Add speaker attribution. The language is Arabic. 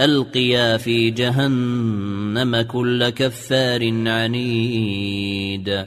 Speaker 1: ألقيا في جهنم كل كفار عنيد.